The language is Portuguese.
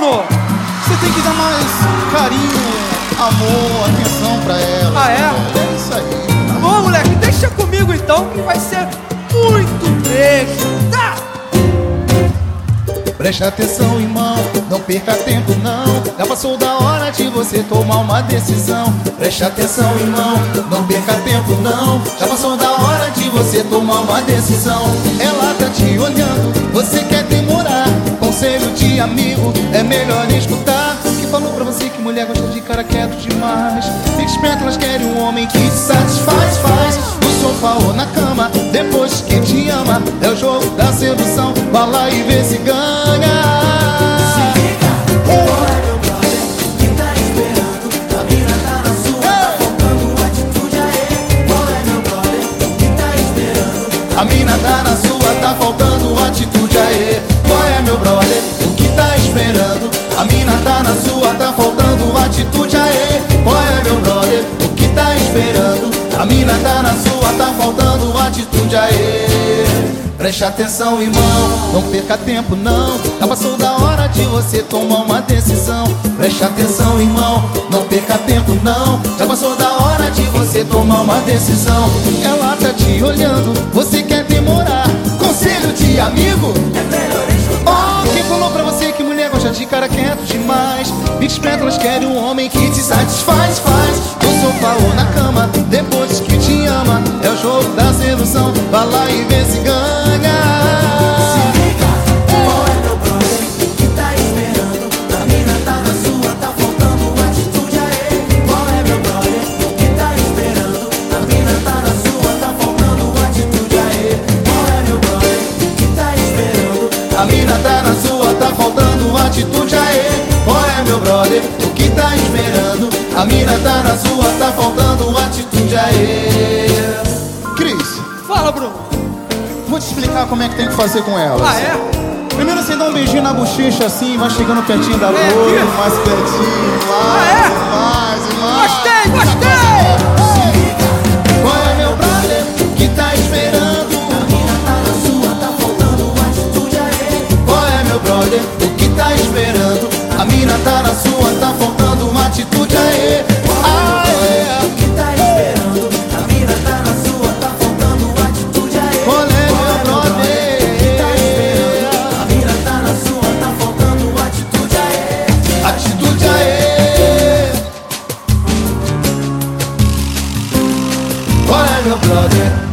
Bruno? Você tem que dar mais carinho, amor, atenção pra ela. Ah, é? É isso aí. Bom, moleque, deixa comigo então que vai ser muito beijo, tá? Preste atenção, irmão, não perca tempo não Já passou da hora de você tomar uma decisão Preste atenção, irmão, não perca tempo não Já passou da hora de você tomar uma decisão Ela tá te olhando, você quer demorar Conselho de amigo, melhor escutar. Que falou pra você que mulher gosta de cara quieto demais. Fique esperto, elas querem um homem que te satisfaz, faz. No sofá ou na cama, depois que te ama. É o jogo da sedução, vai lá e vê se ganha. A mina tá na sua, tá faltando tá na sua, tá faltando atitude aê. Qual é meu brother? O que tá esperando? A mina tá na sua, tá faltando atitude aê. Preste atenção, irmão, não perca tempo não. Já passou da hora de você tomar uma decisão. Preste atenção, irmão, não perca tempo não. Já passou da hora de você tomar uma decisão. Ela tá te olhando, você quer demorar. Conselho de amigo? É melhor escutar Oh, quem falou pra você que mulher gosta de cara quieto demais Elas querem um homem que te satisfaz, faz. No sofá ou na cama, depois brother, o que tá esperando? A mina tá na sua, tá faltando atitude aê Cris, Fala, Bruno. vou te explicar como é que tem que fazer com ela Ah, é? Primeiro você dá um beijinho na bochecha assim, vai chegando pertinho da É loura, mais pertinho, mais, wine the blood